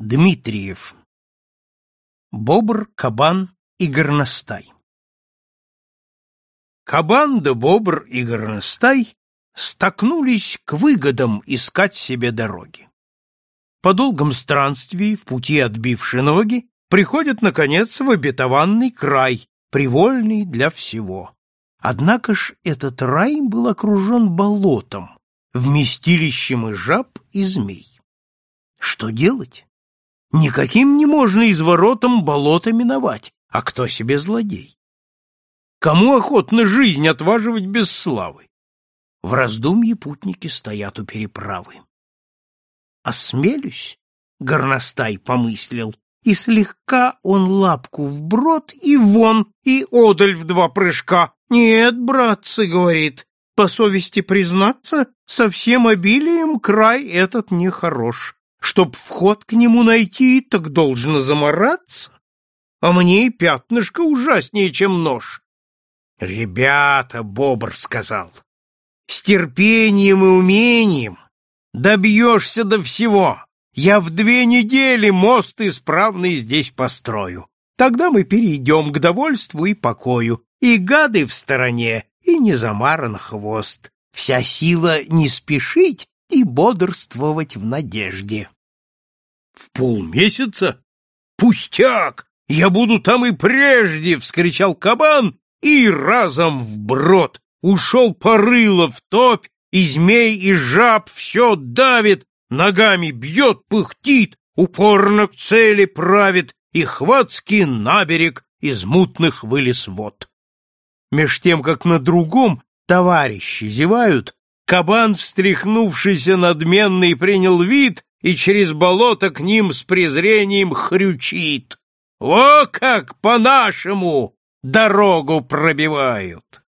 Дмитриев. Бобр, кабан и горностай. Кабан да бобр и горностай столкнулись к выгодам искать себе дороги. По долгом странствии в пути отбивши ноги, приходят, наконец, в обетованный край, привольный для всего. Однако ж этот рай был окружен болотом, вместилищем и жаб, и змей. Что делать? Никаким не можно из воротом болото миновать, а кто себе злодей? Кому охотно жизнь отваживать без славы? В раздумье путники стоят у переправы. Осмелюсь, горностай помыслил, и слегка он лапку вброд и вон, и одаль в два прыжка. Нет, братцы, говорит, по совести признаться, со всем обилием край этот нехорош чтоб вход к нему найти, так должно замораться. А мне и пятнышко ужаснее, чем нож. «Ребята», — бобр сказал, — «с терпением и умением добьешься до всего. Я в две недели мост исправный здесь построю. Тогда мы перейдем к довольству и покою, и гады в стороне, и не замаран хвост. Вся сила не спешить, и бодрствовать в надежде. — В полмесяца? Пустяк! Я буду там и прежде! — вскричал кабан и разом вброд. Ушел порыло в топь, и змей, и жаб все давит, ногами бьет, пыхтит, упорно к цели правит, и хватский наберег из мутных вылез вод. Меж тем, как на другом товарищи зевают, Кабан, встряхнувшись надменный, принял вид и через болото к ним с презрением хрючит. О, как по-нашему дорогу пробивают!